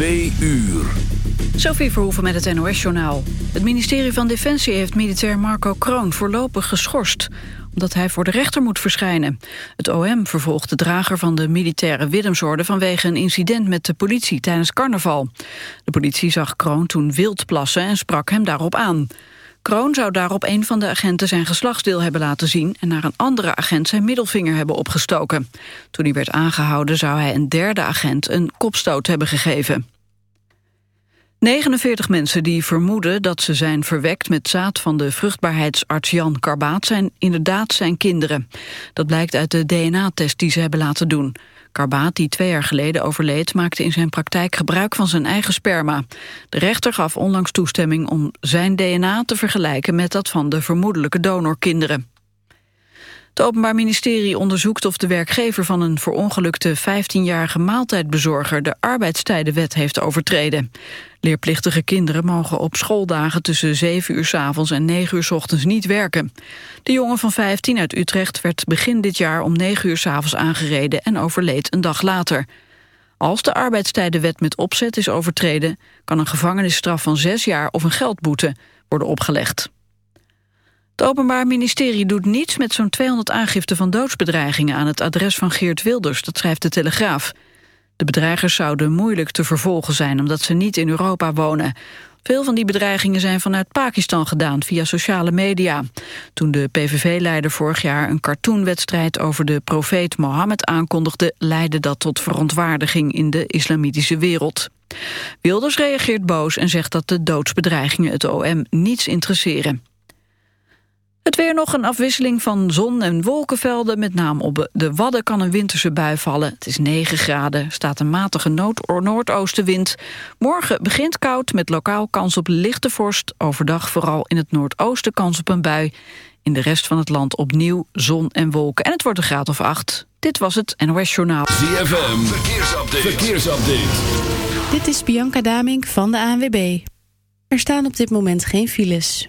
Twee uur. Sophie Verhoeven met het NOS-journaal. Het ministerie van Defensie heeft militair Marco Kroon voorlopig geschorst omdat hij voor de rechter moet verschijnen. Het OM vervolgt de drager van de militaire Willemsorde... vanwege een incident met de politie tijdens carnaval. De politie zag Kroon toen wild plassen en sprak hem daarop aan. Kroon zou daarop een van de agenten zijn geslachtsdeel hebben laten zien... en naar een andere agent zijn middelvinger hebben opgestoken. Toen hij werd aangehouden zou hij een derde agent een kopstoot hebben gegeven. 49 mensen die vermoeden dat ze zijn verwekt met zaad van de vruchtbaarheidsarts Jan Karbaat zijn inderdaad zijn kinderen. Dat blijkt uit de DNA-test die ze hebben laten doen. Karbaat, die twee jaar geleden overleed, maakte in zijn praktijk gebruik van zijn eigen sperma. De rechter gaf onlangs toestemming om zijn DNA te vergelijken met dat van de vermoedelijke donorkinderen. Het Openbaar Ministerie onderzoekt of de werkgever van een verongelukte 15-jarige maaltijdbezorger de arbeidstijdenwet heeft overtreden. Leerplichtige kinderen mogen op schooldagen tussen 7 uur s avonds en 9 uur s ochtends niet werken. De jongen van 15 uit Utrecht werd begin dit jaar om 9 uur s avonds aangereden en overleed een dag later. Als de arbeidstijdenwet met opzet is overtreden, kan een gevangenisstraf van 6 jaar of een geldboete worden opgelegd. Het Openbaar Ministerie doet niets met zo'n 200 aangiften van doodsbedreigingen aan het adres van Geert Wilders, dat schrijft de Telegraaf. De bedreigers zouden moeilijk te vervolgen zijn omdat ze niet in Europa wonen. Veel van die bedreigingen zijn vanuit Pakistan gedaan via sociale media. Toen de PVV-leider vorig jaar een cartoonwedstrijd over de profeet Mohammed aankondigde, leidde dat tot verontwaardiging in de islamitische wereld. Wilders reageert boos en zegt dat de doodsbedreigingen het OM niets interesseren. Het weer nog een afwisseling van zon- en wolkenvelden. Met name op de Wadden kan een winterse bui vallen. Het is 9 graden, staat een matige noord noordoostenwind. Morgen begint koud met lokaal kans op lichte vorst. Overdag vooral in het noordoosten kans op een bui. In de rest van het land opnieuw zon en wolken. En het wordt een graad of 8. Dit was het NOS Journaal. ZFM, verkeersupdate. verkeersupdate. Dit is Bianca Damink van de ANWB. Er staan op dit moment geen files.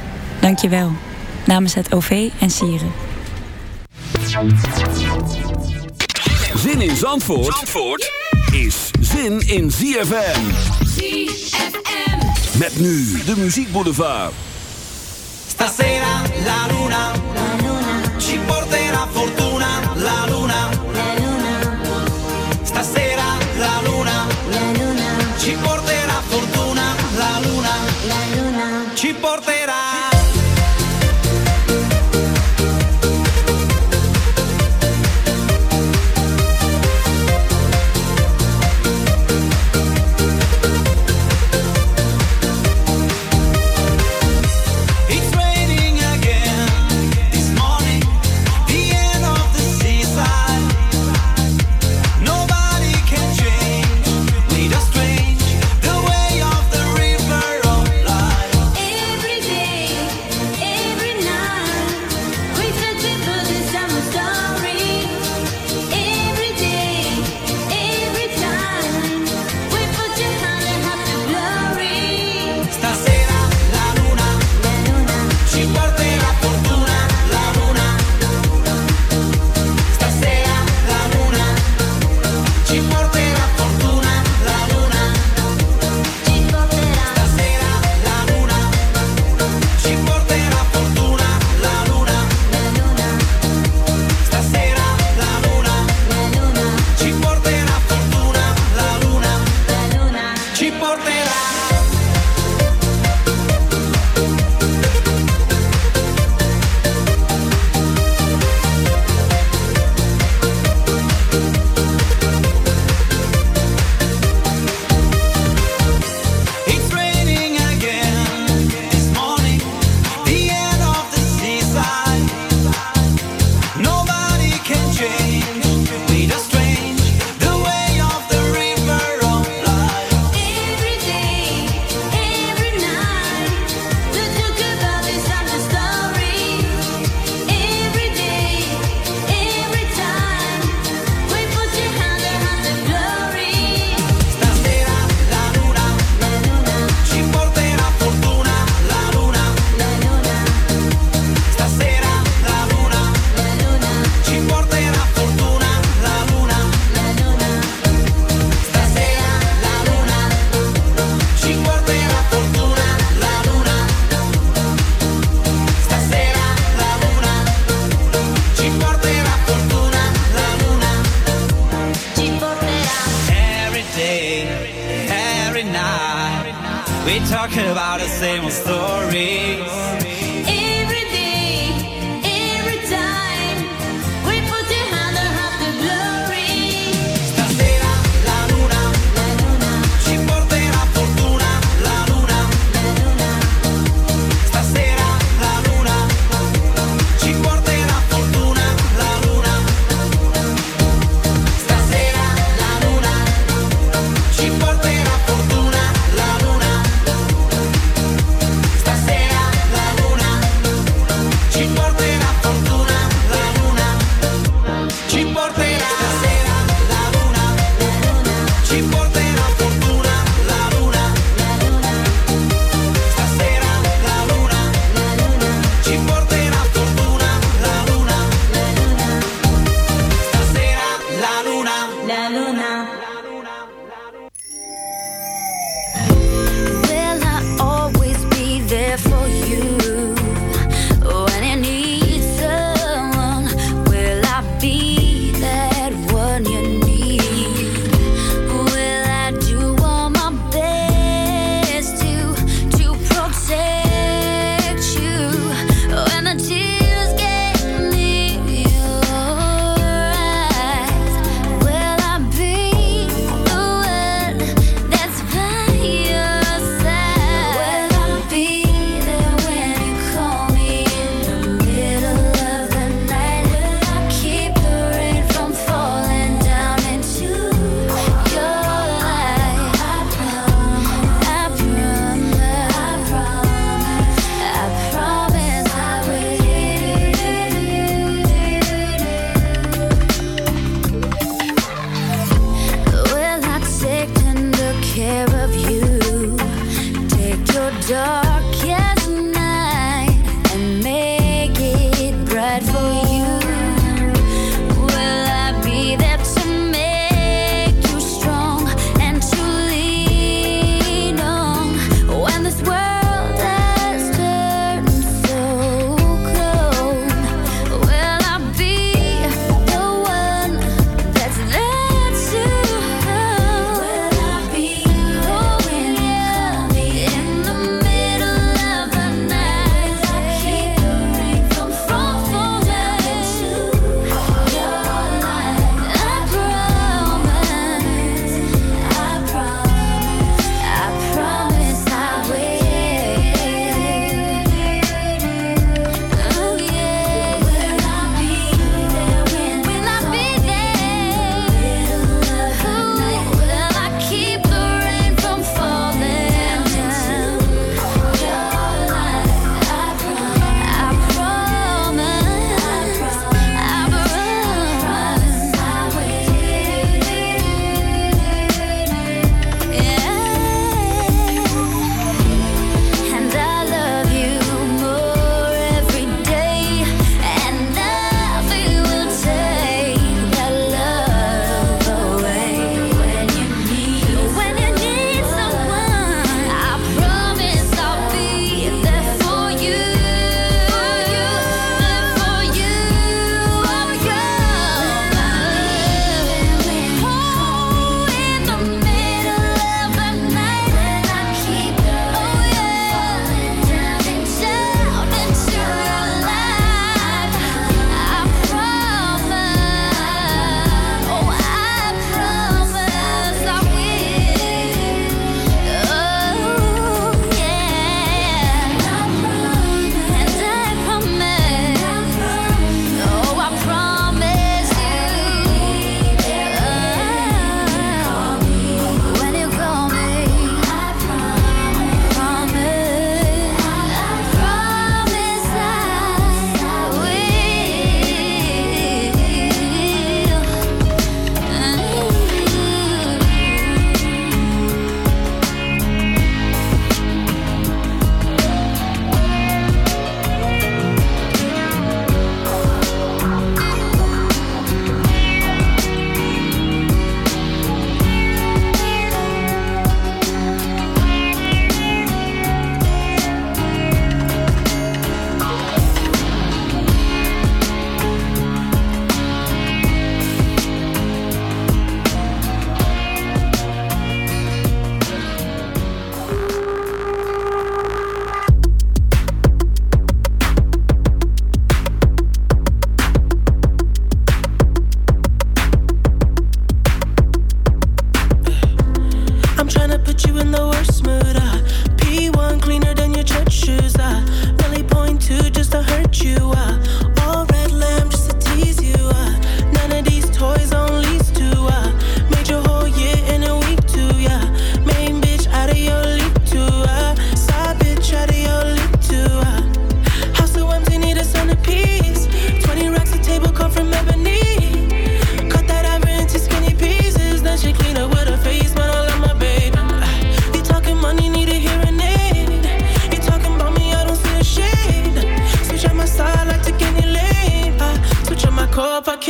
Dank je wel. Namens het OV en Sieren. Zin in Zandvoort, Zandvoort is zin in ZFM. ZFM. Met nu de muziekboulevard. Stasera la luna, la luna ci porterà fortuna, la luna. La luna. Stasera la luna, la luna ci porterà fortuna, la luna. La luna ci porterà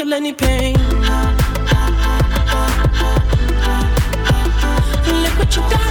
kill any pain. Look what you got.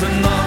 Het is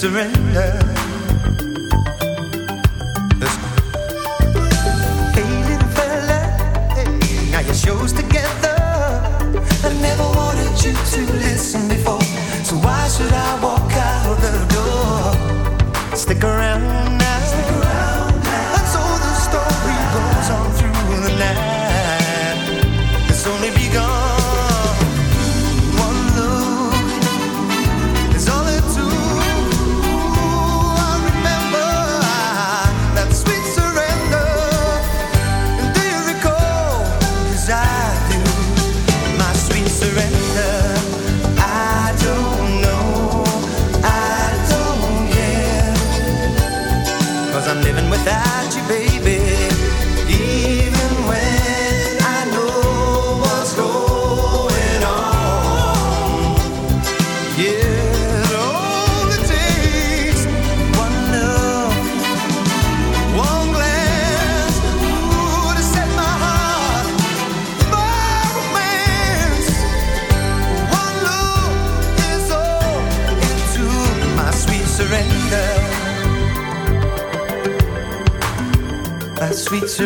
surrender.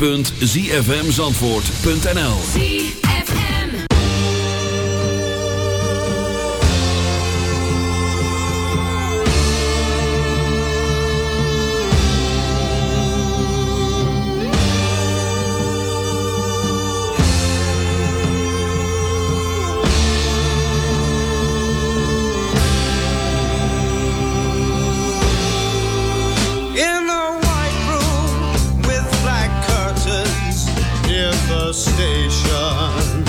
www.zfmzandvoort.nl station.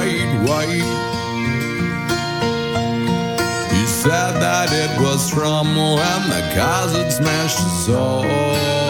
quite white. He said that it was from when the cars smashed us all.